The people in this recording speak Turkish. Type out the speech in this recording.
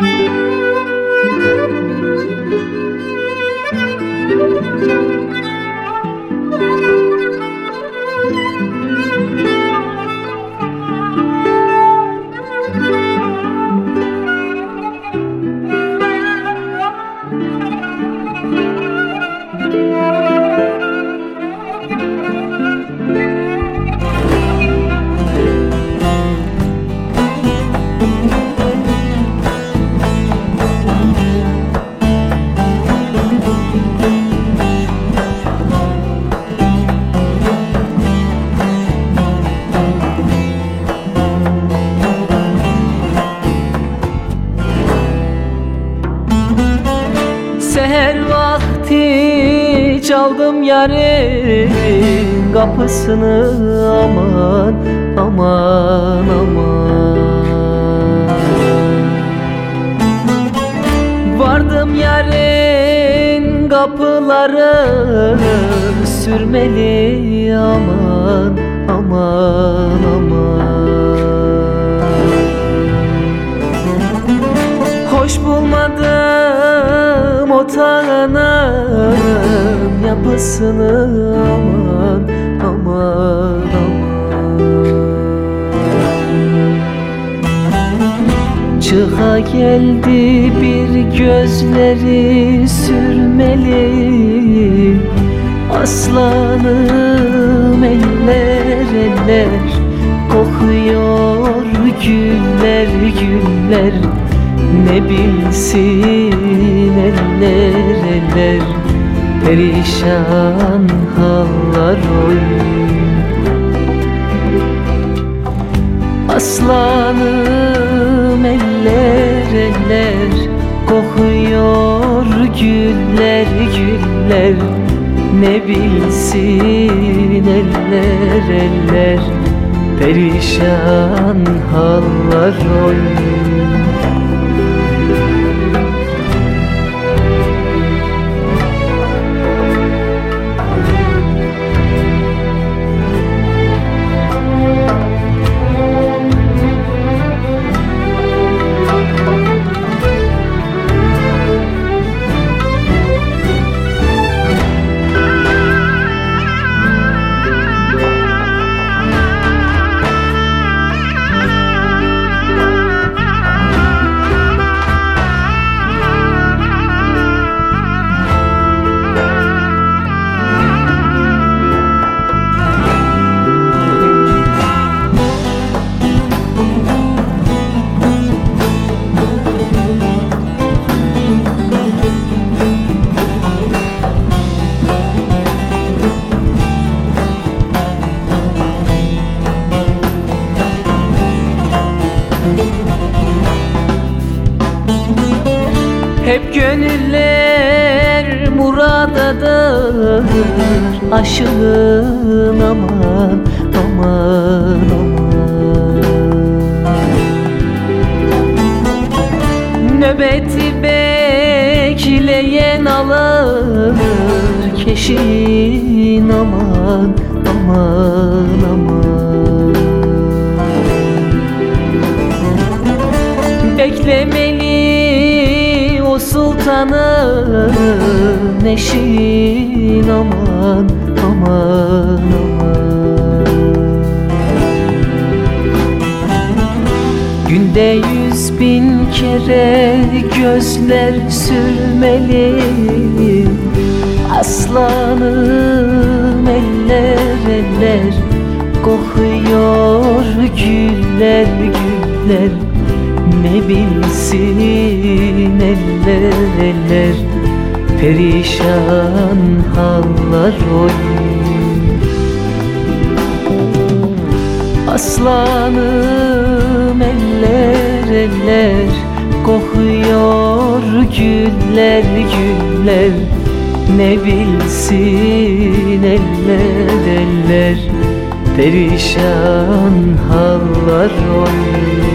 Música çaldım yarın kapısını aman aman aman. Vardım yarın kapıları sürmeli aman aman aman. Hoş bulmadım yapısını aman aman aman. Çığa geldi bir gözleri sürmeli. Aslanım eller eller Kokuyor güller güller. Ne bilsin eller eller perişan hallar oy. Aslanım eller eller kokuyor güller güller. Ne bilsin eller eller perişan hallar oy Hep gönüller muradadır Aşığın aman aman aman. Nöbeti bekleyen alır Keşin aman aman aman. Beklemeli o sultanı Neşin aman aman aman. Günde yüz bin kere gözler sürmeli. Aslanım eller eller Kokuyor güller güller Ne bilsin eller eller Perişan hallar oy Aslanım eller eller Kokuyor güller güller. Ne bilsin eller eller Perişan hallar oy